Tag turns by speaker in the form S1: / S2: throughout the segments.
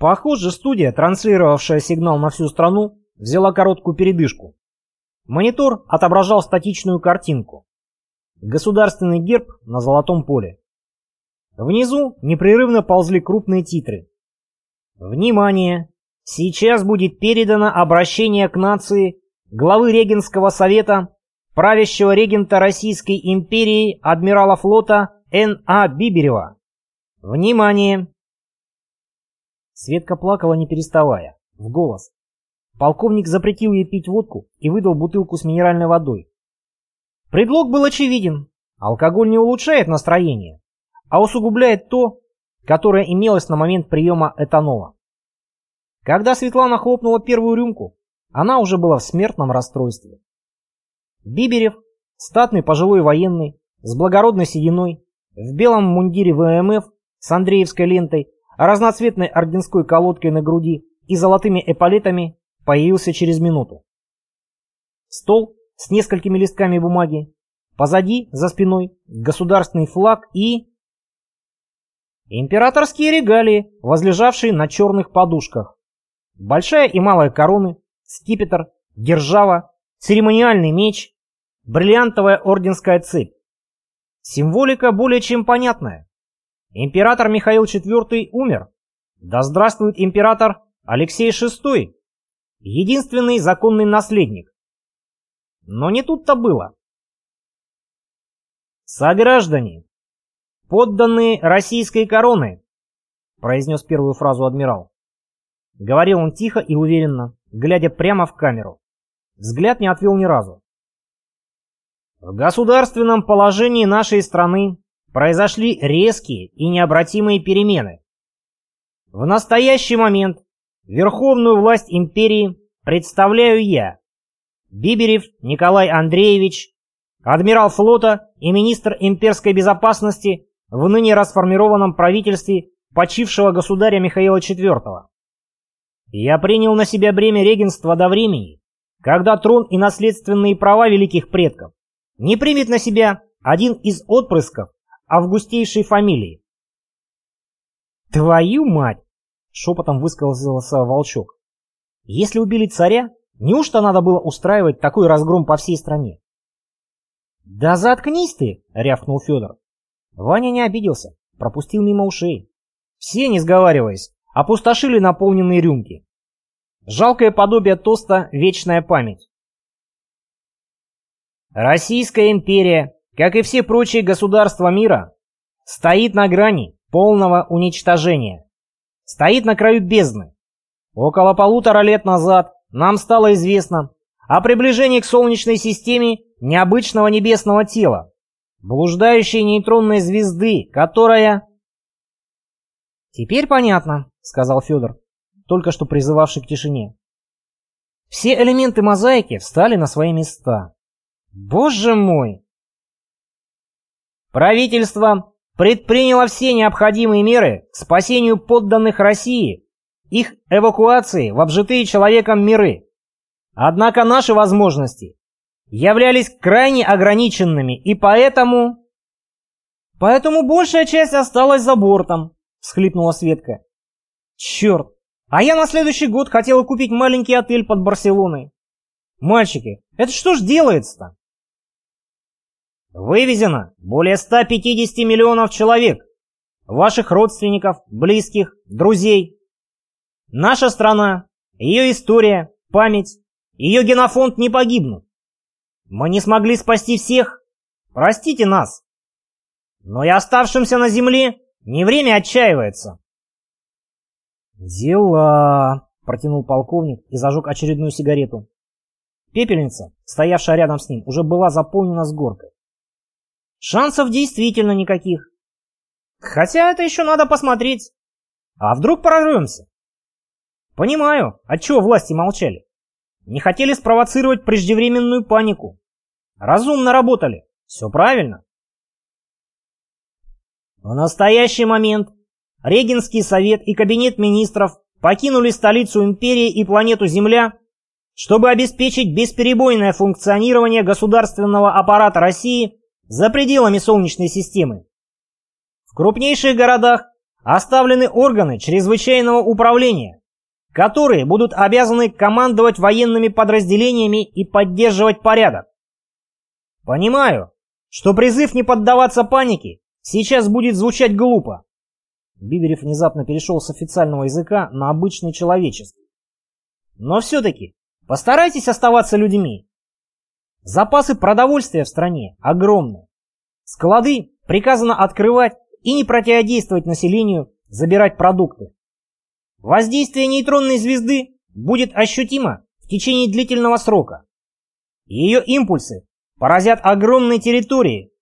S1: Похоже, студия, транслировавшая сигнал на всю страну, взяла короткую передышку. Монитор отображал статичную картинку. Государственный герб на золотом поле. Внизу непрерывно ползли крупные титры. Внимание! Сейчас будет передано обращение к нации главы Регенского совета, правящего регента Российской империи адмирала флота Н.А. Биберева. Внимание! Светка плакала не переставая, в голос. Полковник запретил ей пить водку и выдал бутылку с минеральной водой. Предлог был очевиден. Алкоголь не улучшает настроение, а усугубляет то, которое имелось на момент приема этанола. Когда Светлана хлопнула первую рюмку, она уже была в смертном расстройстве. Биберев, статный пожилой военный, с благородной сединой, в белом мундире ВМФ с Андреевской лентой, разноцветной орденской колодкой на груди и золотыми эполетами появился через минуту. Стол с несколькими листками бумаги, позади, за спиной, государственный флаг и... Императорские регалии, возлежавшие на черных подушках. Большая и малая короны, скипетр, держава, церемониальный меч, бриллиантовая орденская цепь. Символика более чем понятная. Император Михаил IV умер. Да здравствует император Алексей VI, единственный законный наследник. Но не тут-то было. «Сограждане, подданные российской короны», произнес первую фразу адмирал. Говорил он тихо и уверенно, глядя прямо в камеру. Взгляд не отвел ни разу. В государственном положении нашей страны произошли резкие и необратимые перемены. В настоящий момент верховную власть империи представляю я, Биберев Николай Андреевич, адмирал флота и министр имперской безопасности в ныне расформированном правительстве почившего государя Михаила IV. Я принял на себя бремя регенства до времени, когда трон и наследственные права великих предков не примет на себя один из отпрысков августейшей фамилии. «Твою мать!» — шепотом высказался волчок. «Если убили царя, неужто надо было устраивать такой разгром по всей стране?» «Да заткнись ты!» — рявкнул Федор. Ваня не обиделся, пропустил мимо ушей. Все, не сговариваясь, опустошили наполненные рюмки. Жалкое подобие тоста «Вечная память». Российская империя как и все прочие государства мира, стоит на грани полного уничтожения. Стоит на краю бездны. Около полутора лет назад нам стало известно о приближении к Солнечной системе необычного небесного тела, блуждающей нейтронной звезды, которая... «Теперь понятно», — сказал Федор, только что призывавший к тишине. Все элементы мозаики встали на свои места. «Боже мой! Правительство предприняло все необходимые меры к спасению подданных России, их эвакуации в обжитые человеком миры. Однако наши возможности являлись крайне ограниченными, и поэтому... «Поэтому большая часть осталась за бортом», — всхлипнула Светка. «Черт! А я на следующий год хотела купить маленький отель под Барселоной. Мальчики, это что ж делается-то?» Вывезено более 150 миллионов человек. Ваших родственников, близких, друзей. Наша страна, ее история, память, ее генофонд не погибнут. Мы не смогли спасти всех. Простите нас. Но и оставшимся на земле не время отчаивается. «Дела!» — протянул полковник и зажег очередную сигарету. Пепельница, стоявшая рядом с ним, уже была заполнена с горкой. Шансов действительно никаких. Хотя это еще надо посмотреть. А вдруг прорвемся? Понимаю, отчего власти молчали. Не хотели спровоцировать преждевременную панику. Разумно работали. Все правильно. В настоящий момент Регенский совет и кабинет министров покинули столицу империи и планету Земля, чтобы обеспечить бесперебойное функционирование государственного аппарата России за пределами Солнечной системы. В крупнейших городах оставлены органы чрезвычайного управления, которые будут обязаны командовать военными подразделениями и поддерживать порядок. Понимаю, что призыв не поддаваться панике сейчас будет звучать глупо. Биберев внезапно перешел с официального языка на обычный человеческий. Но все-таки постарайтесь оставаться людьми. Запасы продовольствия в стране огромны. Склады приказано открывать и не противодействовать населению, забирать продукты. Воздействие нейтронной звезды будет ощутимо в течение длительного срока. Ее импульсы поразят огромные территории,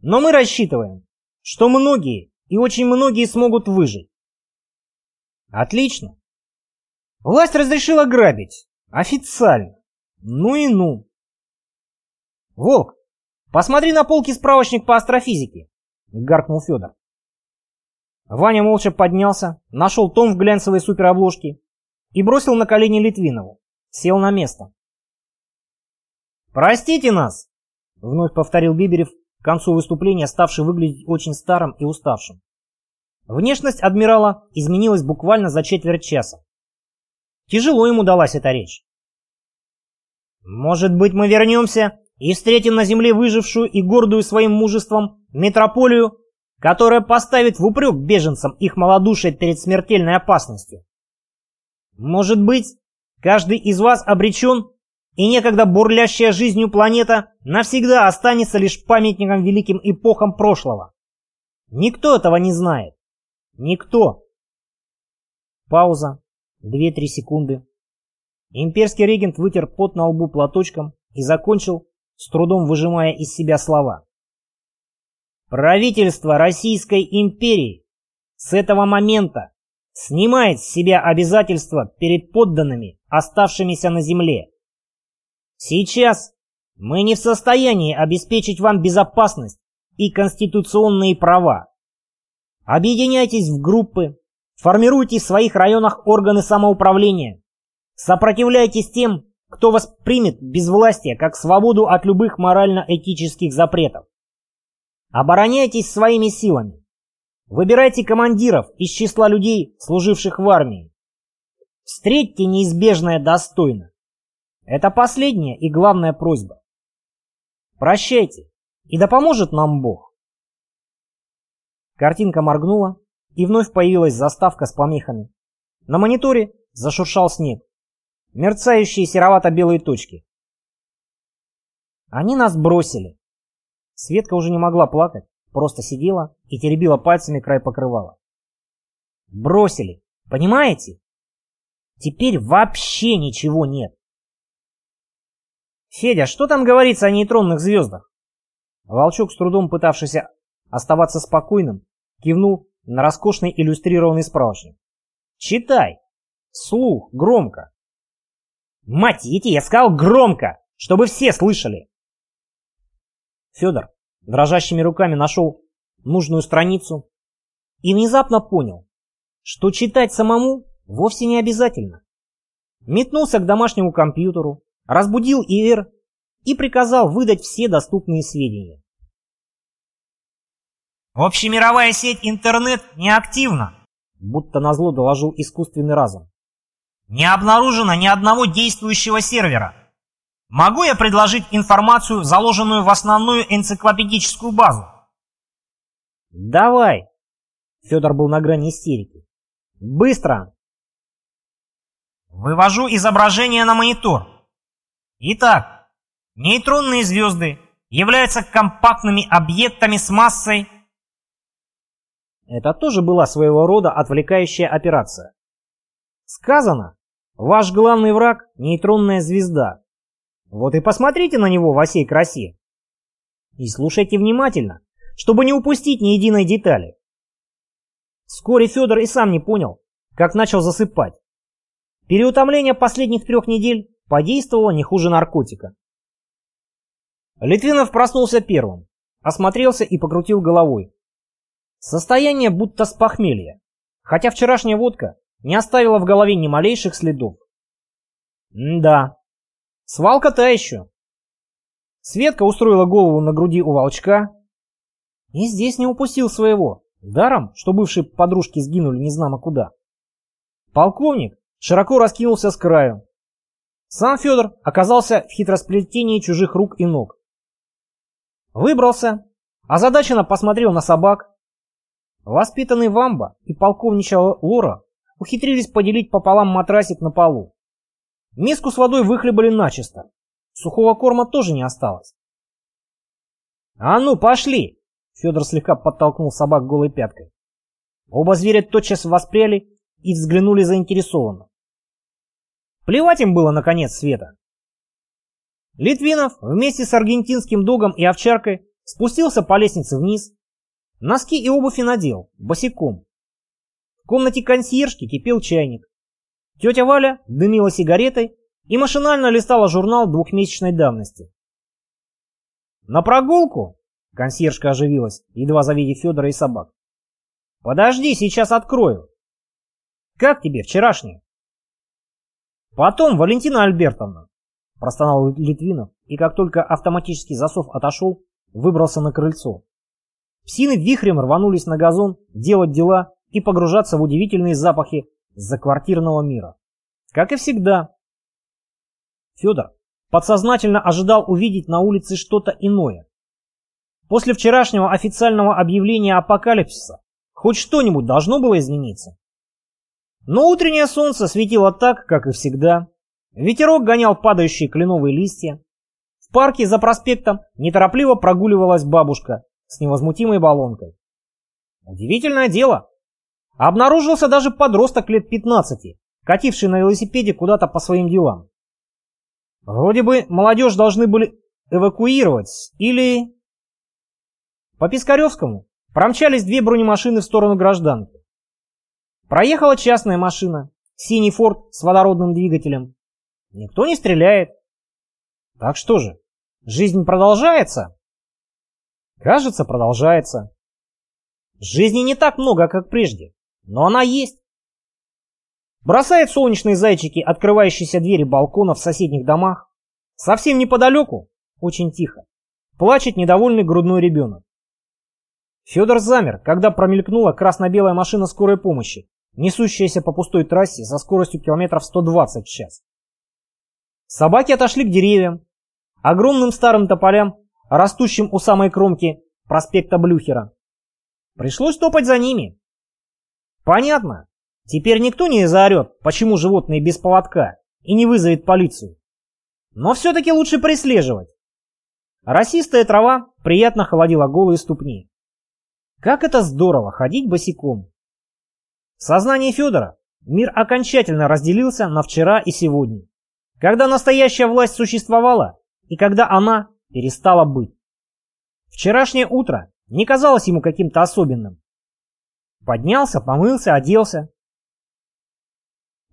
S1: но мы рассчитываем, что многие и очень многие смогут выжить. Отлично. Власть разрешила грабить. Официально. Ну и ну. Волк, посмотри на полки справочник по астрофизике, гаркнул Федор. Ваня молча поднялся, нашел том в глянцевой суперобложке и бросил на колени Литвинову. Сел на место. «Простите нас!» — вновь повторил Биберев к концу выступления, ставший выглядеть очень старым и уставшим. Внешность адмирала изменилась буквально за четверть часа. Тяжело ему далась эта речь. «Может быть, мы вернемся и встретим на земле выжившую и гордую своим мужеством метрополию которая поставит в упрек беженцам их малодушие перед смертельной опасностью. Может быть, каждый из вас обречен, и некогда бурлящая жизнью планета навсегда останется лишь памятником великим эпохам прошлого. Никто этого не знает. Никто. Пауза. Две-три секунды. Имперский регент вытер пот на лбу платочком и закончил, с трудом выжимая из себя слова. Правительство Российской империи с этого момента снимает с себя обязательства перед подданными, оставшимися на земле. Сейчас мы не в состоянии обеспечить вам безопасность и конституционные права. Объединяйтесь в группы, формируйте в своих районах органы самоуправления, сопротивляйтесь тем, кто воспримет безвластие как свободу от любых морально-этических запретов. Обороняйтесь своими силами. Выбирайте командиров из числа людей, служивших в армии. Встретьте неизбежное достойно. Это последняя и главная просьба. Прощайте, и да поможет нам Бог. Картинка моргнула, и вновь появилась заставка с помехами. На мониторе зашуршал снег. Мерцающие серовато-белые точки. Они нас бросили. Светка уже не могла плакать, просто сидела и теребила пальцами край покрывала. Бросили, понимаете? Теперь вообще ничего нет. Федя, что там говорится о нейтронных звездах? Волчок, с трудом пытавшийся оставаться спокойным, кивнул на роскошный иллюстрированный справочник. Читай. Слух, громко. Мать, идти, я сказал громко, чтобы все слышали. Федор дрожащими руками нашел нужную страницу и внезапно понял, что читать самому вовсе не обязательно. Метнулся к домашнему компьютеру, разбудил ИР и приказал выдать все доступные сведения. «Общемировая сеть интернет неактивна», будто назло доложил искусственный разум. «Не обнаружено ни одного действующего сервера. Могу я предложить информацию, заложенную в основную энциклопедическую базу? Давай. Федор был на грани истерики. Быстро. Вывожу изображение на монитор. Итак, нейтронные звезды являются компактными объектами с массой... Это тоже была своего рода отвлекающая операция. Сказано, ваш главный враг — нейтронная звезда. Вот и посмотрите на него во всей красе. И слушайте внимательно, чтобы не упустить ни единой детали. Вскоре Федор и сам не понял, как начал засыпать. Переутомление последних трех недель подействовало не хуже наркотика. Литвинов проснулся первым, осмотрелся и покрутил головой. Состояние будто с похмелья, хотя вчерашняя водка не оставила в голове ни малейших следов. М да, Свалка та еще. Светка устроила голову на груди у волчка. И здесь не упустил своего. Даром, что бывшие подружки сгинули незнамо куда. Полковник широко раскинулся с краю. Сам Федор оказался в хитросплетении чужих рук и ног. Выбрался, озадаченно посмотрел на собак. Воспитанный Вамба и полковничья Лора ухитрились поделить пополам матрасик на полу. Миску с водой выхлебали начисто. Сухого корма тоже не осталось. «А ну, пошли!» Федор слегка подтолкнул собак голой пяткой. Оба зверя тотчас воспряли и взглянули заинтересованно. Плевать им было на конец света. Литвинов вместе с аргентинским догом и овчаркой спустился по лестнице вниз. Носки и обувь надел, босиком. Комнате консьержки кипел чайник. Тетя Валя дымила сигаретой и машинально листала журнал двухмесячной давности. «На прогулку?» — консьержка оживилась, едва завидев Федора и собак. «Подожди, сейчас открою». «Как тебе вчерашнее?» «Потом, Валентина Альбертовна», — простонал Литвинов, и как только автоматический засов отошел, выбрался на крыльцо. Псины вихрем рванулись на газон делать дела и погружаться в удивительные запахи заквартирного мира. Как и всегда. Федор подсознательно ожидал увидеть на улице что-то иное. После вчерашнего официального объявления апокалипсиса хоть что-нибудь должно было измениться. Но утреннее солнце светило так, как и всегда. Ветерок гонял падающие кленовые листья. В парке за проспектом неторопливо прогуливалась бабушка с невозмутимой баллонкой. Удивительное дело. Обнаружился даже подросток лет 15, кативший на велосипеде куда-то по своим делам. Вроде бы молодежь должны были эвакуировать или... По Пискаревскому промчались две бронемашины в сторону гражданки. Проехала частная машина, синий форт с водородным двигателем. Никто не стреляет. Так что же, жизнь продолжается? Кажется, продолжается. Жизни не так много, как прежде, но она есть. Бросает солнечные зайчики открывающиеся двери балконов в соседних домах. Совсем неподалеку, очень тихо, плачет недовольный грудной ребенок. Федор замер, когда промелькнула красно-белая машина скорой помощи, несущаяся по пустой трассе со скоростью километров 120 в час. Собаки отошли к деревьям, огромным старым тополям, растущим у самой кромки проспекта Блюхера. Пришлось топать за ними. Понятно, Теперь никто не заорет, почему животные без поводка, и не вызовет полицию. Но все-таки лучше преслеживать. Росистая трава приятно холодила голые ступни. Как это здорово ходить босиком. В сознании Федора мир окончательно разделился на вчера и сегодня. Когда настоящая власть существовала и когда она перестала быть. Вчерашнее утро не казалось ему каким-то особенным. Поднялся, помылся, оделся,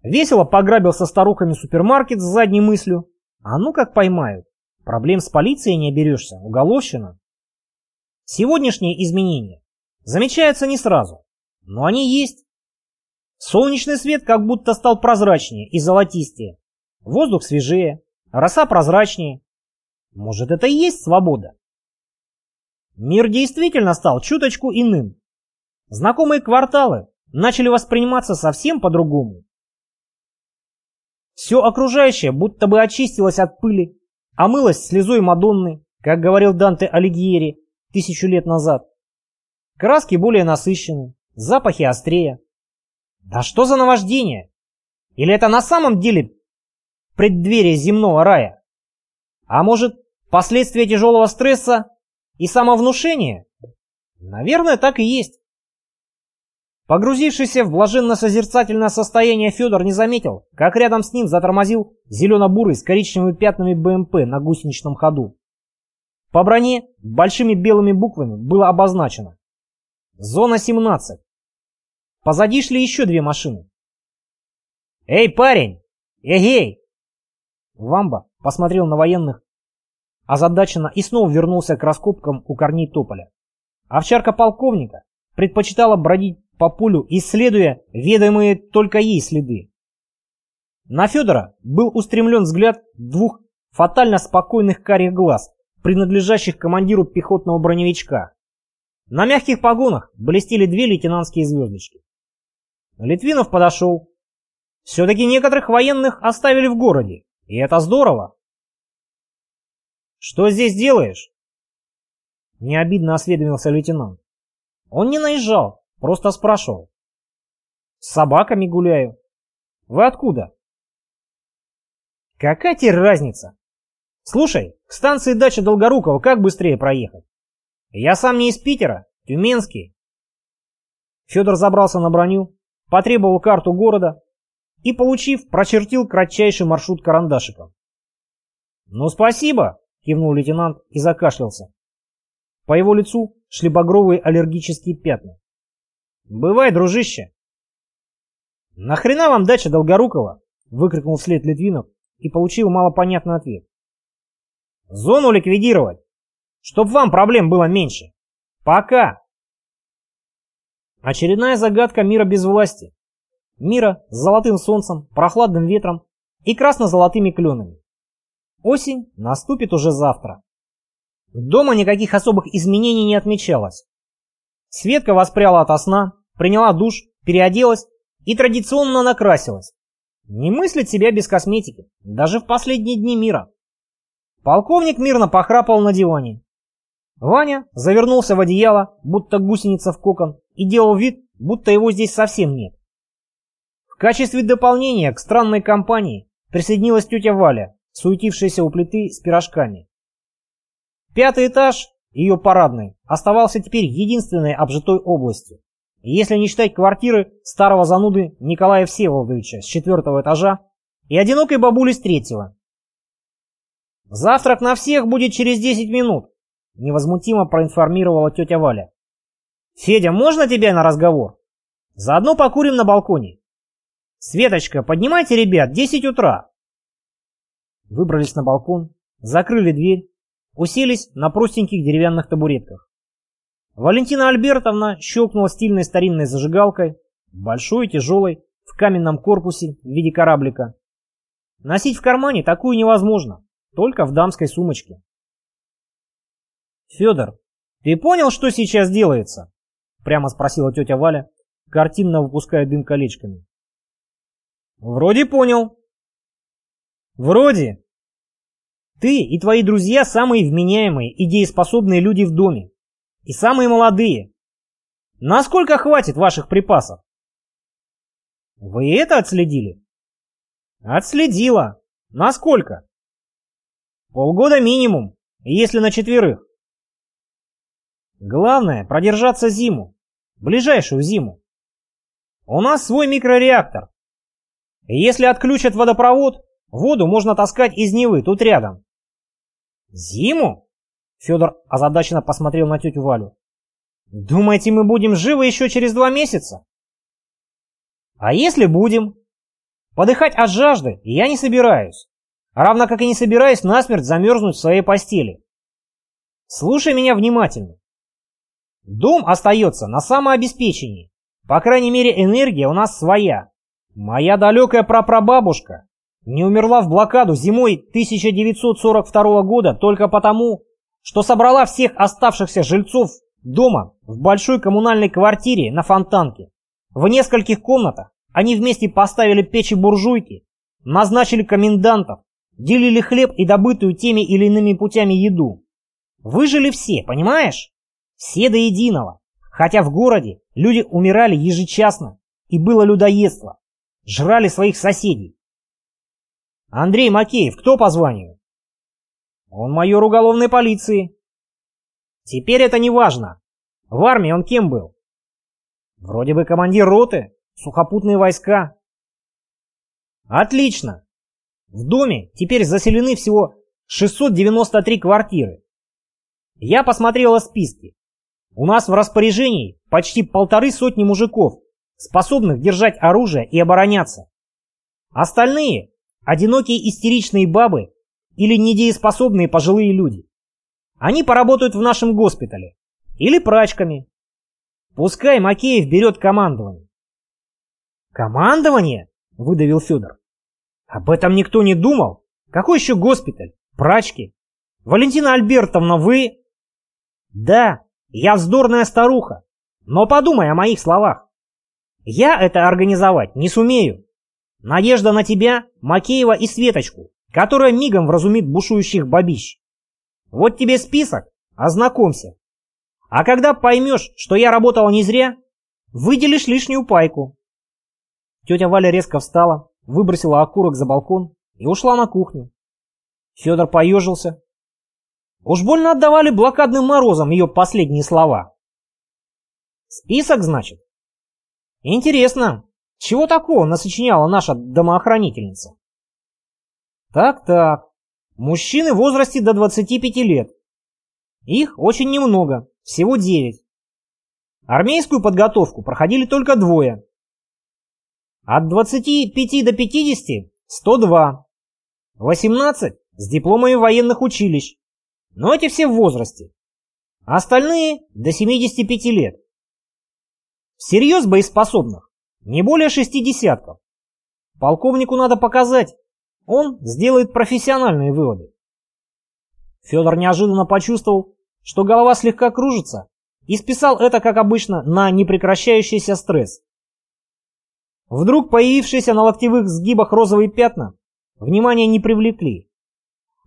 S1: Весело пограбил со старухами супермаркет с задней мыслью. А ну как поймают. Проблем с полицией не оберешься, уголовщина. Сегодняшние изменения замечаются не сразу, но они есть. Солнечный свет как будто стал прозрачнее и золотистее. Воздух свежее, роса прозрачнее. Может, это и есть свобода? Мир действительно стал чуточку иным. Знакомые кварталы начали восприниматься совсем по-другому. Все окружающее будто бы очистилось от пыли, омылось слезой Мадонны, как говорил Данте Алигьери тысячу лет назад. Краски более насыщены, запахи острее. Да что за наваждение? Или это на самом деле преддверие земного рая? А может, последствия тяжелого стресса и самовнушения? Наверное, так и есть. Погрузившийся в блаженно-созерцательное состояние Федор не заметил, как рядом с ним затормозил зелено-бурый с коричневыми пятнами БМП на гусеничном ходу. По броне большими белыми буквами было обозначено «Зона 17». Позади шли еще две машины. «Эй, парень! Эгей!» Вамба посмотрел на военных озадаченно и снова вернулся к раскопкам у корней тополя. Овчарка полковника предпочитала бродить по полю, исследуя ведомые только ей следы. На Федора был устремлен взгляд двух фатально спокойных карих глаз, принадлежащих командиру пехотного броневичка. На мягких погонах блестели две лейтенантские звездочки. Литвинов подошел. Все-таки некоторых военных оставили в городе, и это здорово. «Что здесь делаешь?» Не обидно осведомился лейтенант. Он не наезжал, просто спрашивал. «С собаками гуляю. Вы откуда?» «Какая теперь разница? Слушай, к станции дача Долгорукова как быстрее проехать? Я сам не из Питера, Тюменский». Федор забрался на броню, потребовал карту города и, получив, прочертил кратчайший маршрут карандашиком. «Ну, спасибо!» — кивнул лейтенант и закашлялся. По его лицу шли багровые аллергические пятна. «Бывай, дружище!» «Нахрена вам дача Долгорукова?» — выкрикнул вслед Литвинов и получил малопонятный ответ. «Зону ликвидировать, чтоб вам проблем было меньше. Пока!» Очередная загадка мира без власти. Мира с золотым солнцем, прохладным ветром и красно-золотыми кленами. Осень наступит уже завтра. Дома никаких особых изменений не отмечалось. Светка воспряла ото сна, приняла душ, переоделась и традиционно накрасилась. Не мыслит себя без косметики, даже в последние дни мира. Полковник мирно похрапал на диване. Ваня завернулся в одеяло, будто гусеница в кокон, и делал вид, будто его здесь совсем нет. В качестве дополнения к странной компании присоединилась тетя Валя, суетившаяся у плиты с пирожками. Пятый этаж, ее парадный, оставался теперь единственной обжитой областью, если не считать квартиры старого зануды Николая Всеволодовича с четвертого этажа и одинокой бабули с третьего. «Завтрак на всех будет через десять минут», — невозмутимо проинформировала тетя Валя. «Федя, можно тебя на разговор? Заодно покурим на балконе. Светочка, поднимайте ребят, десять утра». Выбрались на балкон, закрыли дверь, уселись на простеньких деревянных табуретках. Валентина Альбертовна щелкнула стильной старинной зажигалкой, большой и тяжелой, в каменном корпусе в виде кораблика. Носить в кармане такую невозможно, только в дамской сумочке. «Федор, ты понял, что сейчас делается?» Прямо спросила тетя Валя, картинно выпуская дым колечками. «Вроде понял». «Вроде. Ты и твои друзья самые вменяемые и дееспособные люди в доме. И самые молодые. Насколько хватит ваших припасов?» «Вы это отследили?» «Отследила. Насколько?» «Полгода минимум, если на четверых. Главное продержаться зиму, ближайшую зиму. У нас свой микрореактор. если отключат водопровод, воду можно таскать из Невы, тут рядом. Зиму? Федор озадаченно посмотрел на тетю Валю. Думаете, мы будем живы еще через два месяца? А если будем? Подыхать от жажды я не собираюсь. Равно как и не собираюсь насмерть замерзнуть в своей постели. Слушай меня внимательно. Дом остается на самообеспечении. По крайней мере, энергия у нас своя. Моя далекая прапрабабушка не умерла в блокаду зимой 1942 года только потому, что собрала всех оставшихся жильцов дома в большой коммунальной квартире на Фонтанке. В нескольких комнатах они вместе поставили печи-буржуйки, назначили комендантов, делили хлеб и добытую теми или иными путями еду. Выжили все, понимаешь? Все до единого. Хотя в городе люди умирали ежечасно, и было людоедство. Жрали своих соседей. Андрей Макеев, кто по званию? Он майор уголовной полиции. Теперь это не важно. В армии он кем был? Вроде бы командир роты, сухопутные войска. Отлично. В доме теперь заселены всего 693 квартиры. Я посмотрела списки. У нас в распоряжении почти полторы сотни мужиков, способных держать оружие и обороняться. Остальные – одинокие истеричные бабы или недееспособные пожилые люди. Они поработают в нашем госпитале. Или прачками. Пускай Макеев берет командование. «Командование?» – выдавил Федор. «Об этом никто не думал. Какой еще госпиталь? Прачки? Валентина Альбертовна, вы...» «Да, Я вздорная старуха, но подумай о моих словах. Я это организовать не сумею. Надежда на тебя, Макеева и Светочку, которая мигом вразумит бушующих бабищ. Вот тебе список, ознакомься. А когда поймешь, что я работала не зря, выделишь лишнюю пайку. Тетя Валя резко встала, выбросила окурок за балкон и ушла на кухню. Федор поежился. Уж больно отдавали блокадным морозом ее последние слова. Список, значит? Интересно, чего такого насочиняла наша домоохранительница? Так-так, мужчины в возрасте до 25 лет. Их очень немного, всего 9. Армейскую подготовку проходили только двое. От 25 до 50 – 102. 18 с дипломами военных училищ. Но эти все в возрасте. Остальные до 75 лет. Всерьез боеспособных не более шести десятков. Полковнику надо показать. Он сделает профессиональные выводы. Федор неожиданно почувствовал, что голова слегка кружится, и списал это, как обычно, на непрекращающийся стресс. Вдруг появившиеся на локтевых сгибах розовые пятна внимания не привлекли.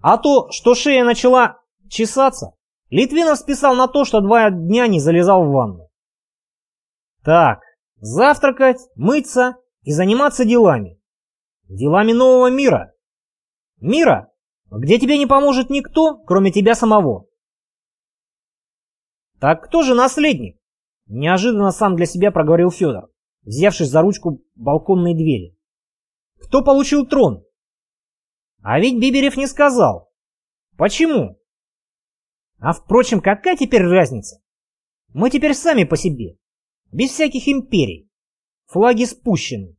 S1: А то, что шея начала чесаться, Литвинов списал на то, что два дня не залезал в ванну. Так, завтракать, мыться и заниматься делами. Делами нового мира. Мира, где тебе не поможет никто, кроме тебя самого. Так кто же наследник? Неожиданно сам для себя проговорил Федор, взявшись за ручку балконной двери. Кто получил трон? А ведь Биберев не сказал. Почему? А впрочем, какая теперь разница? Мы теперь сами по себе без всяких империй. Флаги спущены.